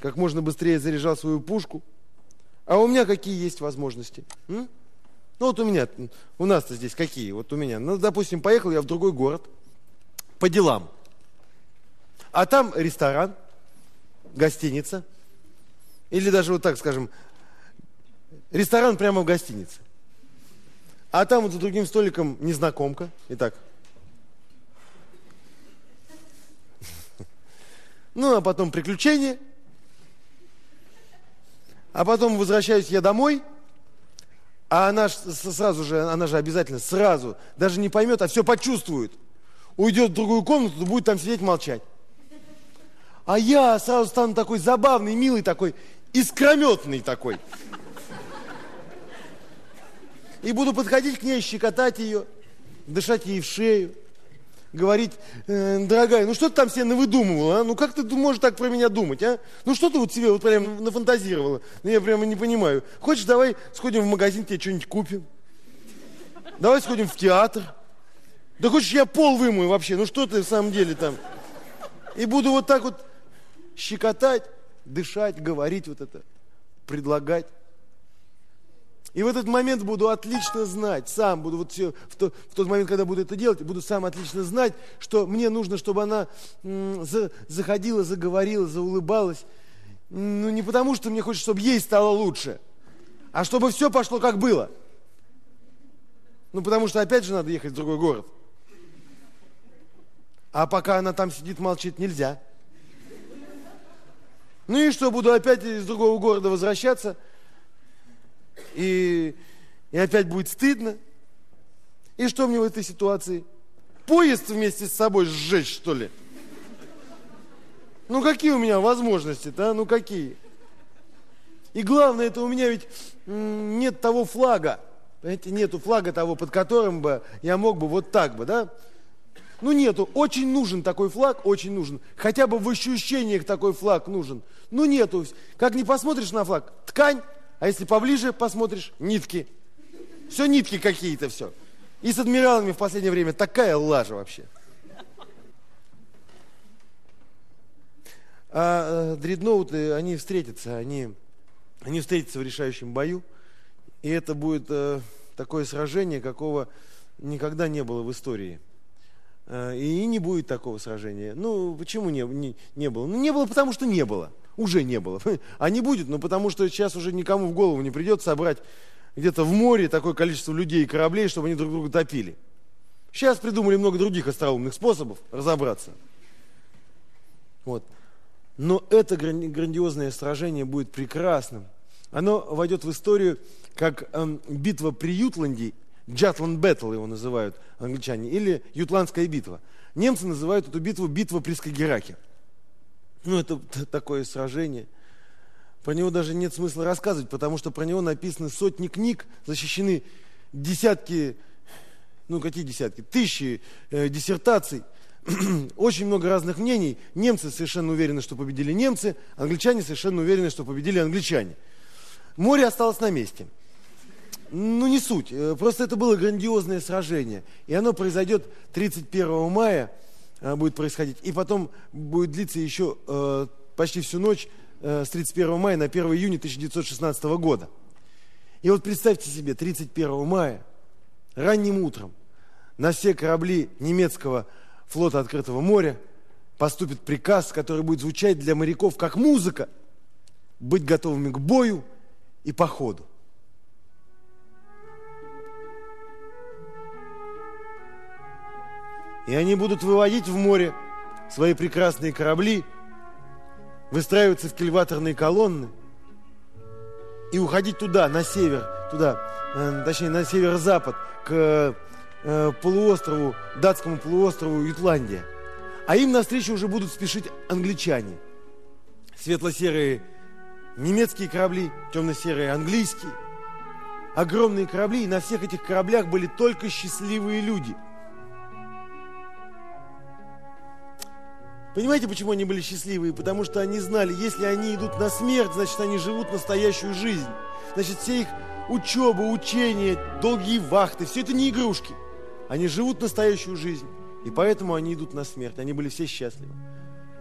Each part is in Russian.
как можно быстрее заряжал свою пушку. А у меня какие есть возможности? М? Ну вот у меня, у нас-то здесь какие? Вот у меня. Ну, допустим, поехал я в другой город по делам. А там ресторан, гостиница. Или даже вот так скажем, ресторан прямо в гостинице. А там вот за другим столиком незнакомка. Итак. Ну, а потом приключения. А потом возвращаюсь я домой, а она сразу же, она же обязательно сразу, даже не поймет, а все почувствует. Уйдет в другую комнату, будет там сидеть молчать. А я сразу стану такой забавный, милый такой, искрометный такой. И буду подходить к ней, щекотать ее, дышать ей в шею говорить, э, дорогая, ну что ты там себе навыдумывала, а? Ну как ты можешь так про меня думать, а? Ну что ты вот себе вот прям нафантазировала? Ну я прямо не понимаю. Хочешь, давай сходим в магазин, тебе что-нибудь купим? Давай сходим в театр. Да хочешь, я пол вымою вообще? Ну что ты в самом деле там? И буду вот так вот щекотать, дышать, говорить вот это, предлагать. И в этот момент буду отлично знать, сам буду вот все, в, то, в тот момент, когда буду это делать, буду сам отлично знать, что мне нужно, чтобы она м, за, заходила, заговорила, заулыбалась. Ну, не потому, что мне хочется, чтобы ей стало лучше, а чтобы все пошло, как было. Ну, потому что, опять же, надо ехать в другой город. А пока она там сидит, молчит, нельзя. Ну и что, буду опять из другого города возвращаться – и, и опять будет стыдно. И что мне в этой ситуации? Поезд вместе с собой сжечь, что ли? Ну, какие у меня возможности-то, а? Ну, какие? И главное, это у меня ведь нет того флага. Понимаете, нету флага того, под которым бы я мог бы вот так бы, да? Ну, нету. Очень нужен такой флаг, очень нужен. Хотя бы в ощущениях такой флаг нужен. Ну, нету. Как не посмотришь на флаг, ткань, а если поближе посмотришь, нитки. Все нитки какие-то, все. И с адмиралами в последнее время такая лажа вообще. А э, дредноуты, они встретятся, они, они встретятся в решающем бою. И это будет э, такое сражение, какого никогда не было в истории. Э, и не будет такого сражения. Ну, почему не, не, не было? Ну, не было, потому что не было уже не было. А не будет, но потому что сейчас уже никому в голову не придет собрать где-то в море такое количество людей и кораблей, чтобы они друг друга топили. Сейчас придумали много других остроумных способов разобраться. Вот. Но это грандиозное сражение будет прекрасным. Оно войдет в историю как эм, битва при Ютланде, Джатланд Бэтл его называют англичане, или Ютландская битва. Немцы называют эту битву битва при Скагераке. Ну, это такое сражение. Про него даже нет смысла рассказывать, потому что про него написаны сотни книг, защищены десятки, ну какие десятки, тысячи э, диссертаций, очень много разных мнений. Немцы совершенно уверены, что победили немцы, англичане совершенно уверены, что победили англичане. Море осталось на месте. Ну, не суть. Э, просто это было грандиозное сражение. И оно произойдет 31 мая будет происходить. И потом будет длиться еще э, почти всю ночь э, с 31 мая на 1 июня 1916 года. И вот представьте себе, 31 мая, ранним утром, на все корабли немецкого флота открытого моря поступит приказ, который будет звучать для моряков как музыка, быть готовыми к бою и походу. И они будут выводить в море свои прекрасные корабли, выстраиваться в кильваторные колонны и уходить туда, на север, туда, э, точнее, на северо-запад, к э, полуострову, датскому полуострову Ютландия. А им навстречу уже будут спешить англичане. Светло-серые немецкие корабли, темно-серые английские. Огромные корабли, и на всех этих кораблях были только счастливые люди – Понимаете, почему они были счастливые? Потому что они знали, если они идут на смерть, значит, они живут настоящую жизнь. Значит, все их учеба, учения, долгие вахты, все это не игрушки. Они живут настоящую жизнь. И поэтому они идут на смерть. Они были все счастливы.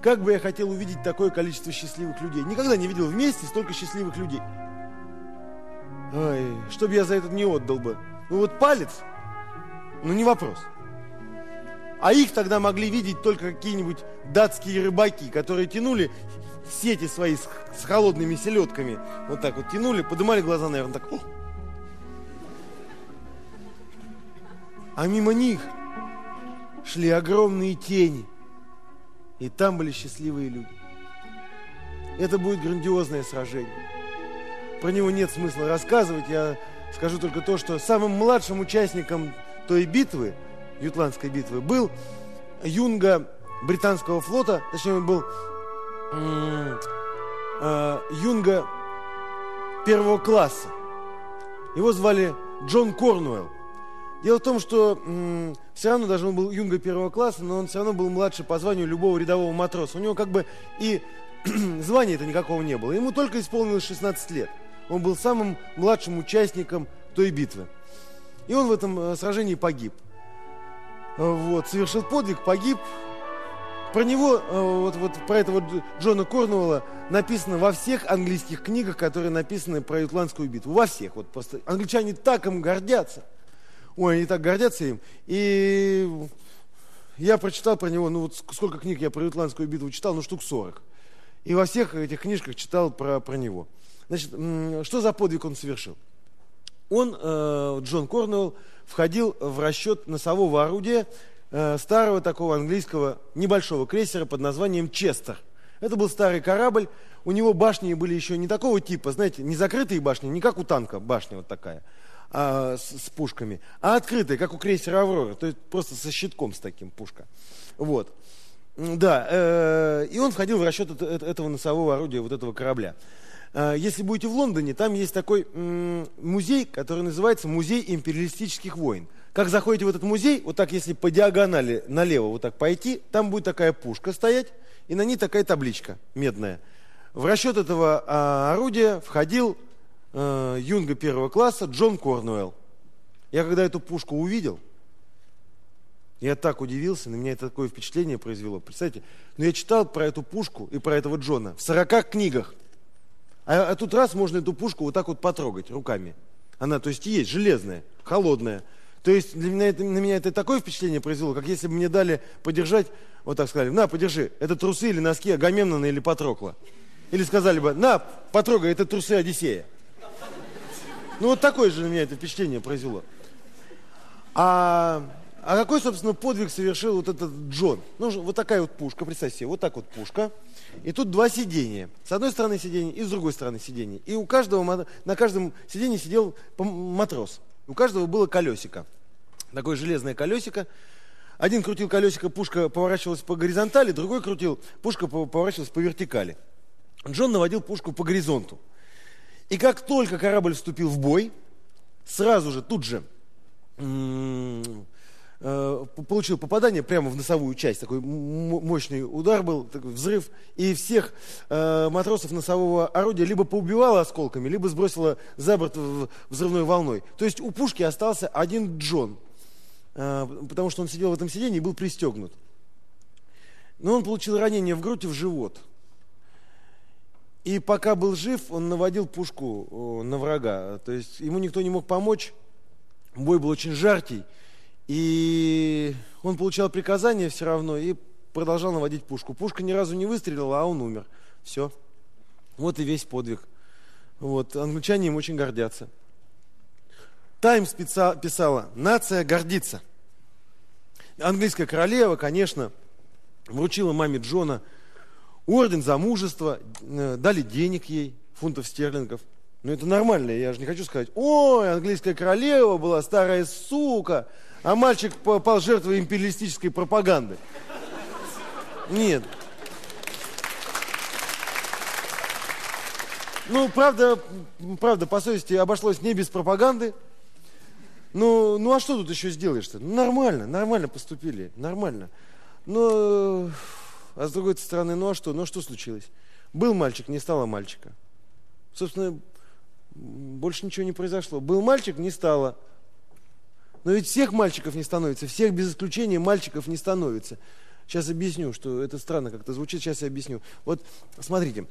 Как бы я хотел увидеть такое количество счастливых людей. Никогда не видел вместе столько счастливых людей. Ой, чтобы я за это не отдал бы. Ну вот палец, ну не вопрос. А их тогда могли видеть только какие-нибудь датские рыбаки, которые тянули сети свои с, с холодными селедками. Вот так вот тянули, поднимали глаза, наверное, так. О! А мимо них шли огромные тени. И там были счастливые люди. Это будет грандиозное сражение. Про него нет смысла рассказывать. Я скажу только то, что самым младшим участником той битвы, Ютландской битвы, был юнга британского флота, точнее, он был э, юнга первого класса. Его звали Джон Корнуэлл. Дело в том, что м, все равно даже он был юнга первого класса, но он все равно был младше по званию любого рядового матроса. У него как бы и звания-то никакого не было. Ему только исполнилось 16 лет. Он был самым младшим участником той битвы. И он в этом э, сражении погиб. Вот, совершил подвиг, погиб. Про него, э, вот, вот про этого Джона Корнуэлла написано во всех английских книгах, которые написаны про Ютландскую битву. Во всех. Вот просто англичане так им гордятся. Ой, они так гордятся им. И я прочитал про него, ну вот сколько книг я про Ютландскую битву читал, ну штук 40. И во всех этих книжках читал про, про него. Значит, что за подвиг он совершил? Он, э, Джон Корнуэлл, входил в расчет носового орудия э, старого такого английского небольшого крейсера под названием «Честер». Это был старый корабль, у него башни были еще не такого типа, знаете, не закрытые башни, не как у танка башня вот такая, а, с, с пушками, а открытые, как у крейсера «Аврора», то есть просто со щитком с таким пушка. Вот. Да, э, и он входил в расчет этого носового орудия, вот этого корабля. Э, если будете в Лондоне, там есть такой музей, который называется Музей империалистических войн. Как заходите в этот музей, вот так если по диагонали налево вот так пойти, там будет такая пушка стоять, и на ней такая табличка медная. В расчет этого а, орудия входил э, юнга первого класса Джон Корнуэлл. Я когда эту пушку увидел, я так удивился, на меня это такое впечатление произвело. Представьте, но ну, я читал про эту пушку и про этого Джона в 40 книгах. А, а тут раз можно эту пушку вот так вот потрогать руками. Она, то есть, есть, железная, холодная. То есть для меня это, на меня это такое впечатление произвело, как если бы мне дали подержать, вот так сказали, на, подержи, это трусы или носки Агамемнона или Патрокла. Или сказали бы, на, потрогай, это трусы Одиссея. Ну вот такое же на меня это впечатление произвело. А, а какой, собственно, подвиг совершил вот этот Джон? Ну, вот такая вот пушка, представьте себе, вот так вот пушка. И тут два сидения. С одной стороны сиденье и с другой стороны сиденье. И у каждого, на каждом сиденье сидел матрос. У каждого было колесико. Такое железное колесико. Один крутил колесико, пушка поворачивалась по горизонтали, другой крутил, пушка поворачивалась по вертикали. Джон наводил пушку по горизонту. И как только корабль вступил в бой, сразу же, тут же, получил попадание прямо в носовую часть, такой мощный удар был, такой взрыв, и всех э, матросов носового орудия либо поубивало осколками, либо сбросило за борт взрывной волной. То есть у пушки остался один Джон, э, потому что он сидел в этом сиденье и был пристегнут. Но он получил ранение в грудь и в живот – и пока был жив, он наводил пушку на врага. То есть ему никто не мог помочь. Бой был очень жаркий. И он получал приказания все равно и продолжал наводить пушку. Пушка ни разу не выстрелила, а он умер. Все. Вот и весь подвиг. Вот. Англичане им очень гордятся. Таймс писала, нация гордится. Английская королева, конечно, вручила маме Джона – орден за мужество, э, дали денег ей, фунтов стерлингов. Ну это нормально, я же не хочу сказать, ой, английская королева была старая сука, а мальчик попал жертвой империалистической пропаганды. Нет. Ну, правда, правда, по совести обошлось не без пропаганды. Ну, ну а что тут еще сделаешь-то? Ну, нормально, нормально поступили, нормально. Но а с другой стороны, ну а что? Ну а что случилось? Был мальчик, не стало мальчика. Собственно, больше ничего не произошло. Был мальчик, не стало. Но ведь всех мальчиков не становится, всех без исключения мальчиков не становится. Сейчас объясню, что это странно как-то звучит, сейчас я объясню. Вот смотрите,